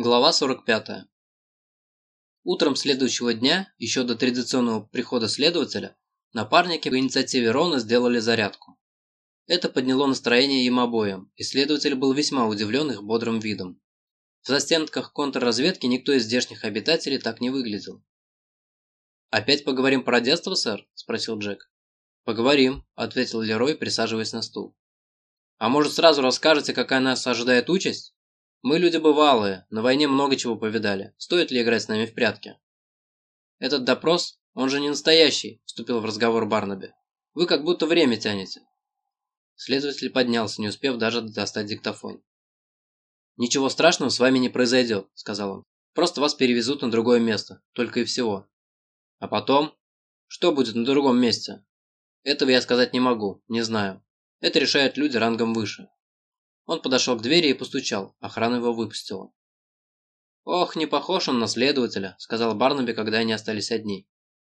Глава 45. Утром следующего дня, еще до традиционного прихода следователя, напарники по инициативе Рона сделали зарядку. Это подняло настроение им обоим, и следователь был весьма удивлен их бодрым видом. В застенках контрразведки никто из здешних обитателей так не выглядел. «Опять поговорим про детство, сэр?» – спросил Джек. «Поговорим», – ответил Лерой, присаживаясь на стул. «А может, сразу расскажете, какая нас ожидает участь?» Мы люди бывалые, на войне много чего повидали. Стоит ли играть с нами в прятки? Этот допрос, он же не настоящий, вступил в разговор Барнаби. Вы как будто время тянете. Следователь поднялся, не успев даже достать диктофон. «Ничего страшного с вами не произойдет», – сказал он. «Просто вас перевезут на другое место, только и всего. А потом? Что будет на другом месте? Этого я сказать не могу, не знаю. Это решают люди рангом выше. Он подошел к двери и постучал. Охрана его выпустила. «Ох, не похож он на следователя», – сказал Барнаби, когда они остались одни.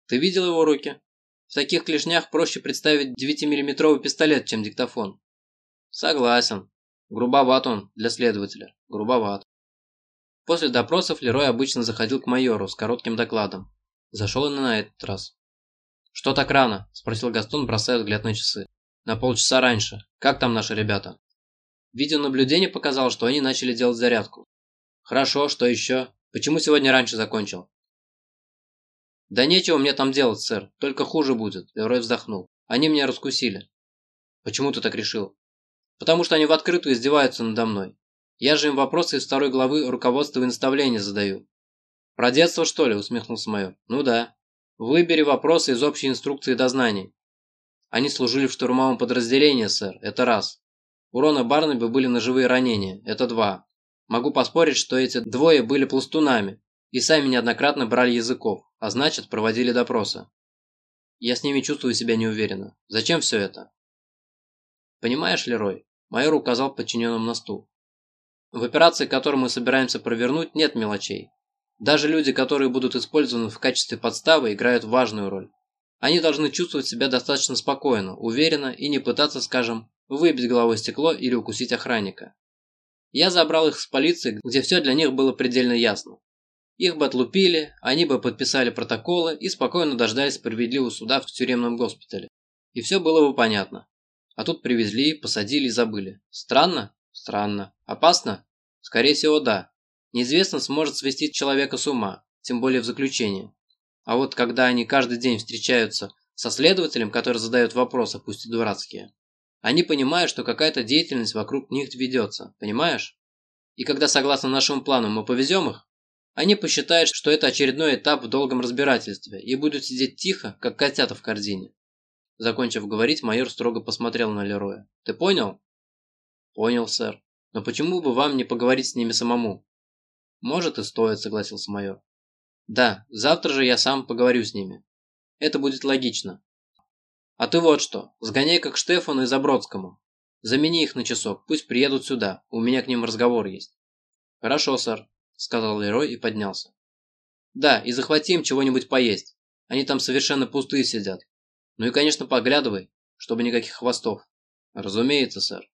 «Ты видел его руки? В таких клешнях проще представить 9-миллиметровый пистолет, чем диктофон». «Согласен. Грубоват он для следователя. Грубоват». После допросов Лерой обычно заходил к майору с коротким докладом. Зашел он на этот раз. «Что так рано?» – спросил Гастон, бросая взгляд на часы. «На полчаса раньше. Как там наши ребята?» Видеонаблюдение показало, что они начали делать зарядку. Хорошо, что еще? Почему сегодня раньше закончил? Да нечего мне там делать, сэр. Только хуже будет. Лерой вздохнул. Они меня раскусили. Почему ты так решил? Потому что они в открытую издеваются надо мной. Я же им вопросы из второй главы руководства и наставления задаю. Про детство, что ли? Усмехнулся майор. Ну да. Выбери вопросы из общей инструкции дознаний. Они служили в штурмовом подразделении, сэр. Это раз. У Рона Барнаби были ножевые ранения, это два. Могу поспорить, что эти двое были пластунами и сами неоднократно брали языков, а значит, проводили допросы. Я с ними чувствую себя неуверенно. Зачем все это? Понимаешь, Лерой, майор указал подчиненным на стул. В операции, которую мы собираемся провернуть, нет мелочей. Даже люди, которые будут использованы в качестве подставы, играют важную роль. Они должны чувствовать себя достаточно спокойно, уверенно и не пытаться, скажем, выбить головой стекло или укусить охранника. Я забрал их с полиции, где все для них было предельно ясно. Их бы отлупили, они бы подписали протоколы и спокойно дождались справедливого суда в тюремном госпитале. И все было бы понятно. А тут привезли, посадили и забыли. Странно? Странно. Опасно? Скорее всего, да. Неизвестно сможет свести человека с ума, тем более в заключении. А вот когда они каждый день встречаются со следователем, который задает вопросы, пусть и дурацкие, они понимают, что какая-то деятельность вокруг них ведется, понимаешь? И когда, согласно нашему плану, мы повезем их, они посчитают, что это очередной этап в долгом разбирательстве и будут сидеть тихо, как котята в корзине. Закончив говорить, майор строго посмотрел на Лероя. «Ты понял?» «Понял, сэр. Но почему бы вам не поговорить с ними самому?» «Может и стоит», – согласился майор. «Да, завтра же я сам поговорю с ними. Это будет логично. А ты вот что, сгоняй-ка к Штефану и Забродскому. Замени их на часок, пусть приедут сюда, у меня к ним разговор есть. Хорошо, сэр, сказал Лерой и поднялся. Да, и захвати им чего-нибудь поесть. Они там совершенно пустые сидят. Ну и, конечно, поглядывай, чтобы никаких хвостов. Разумеется, сэр.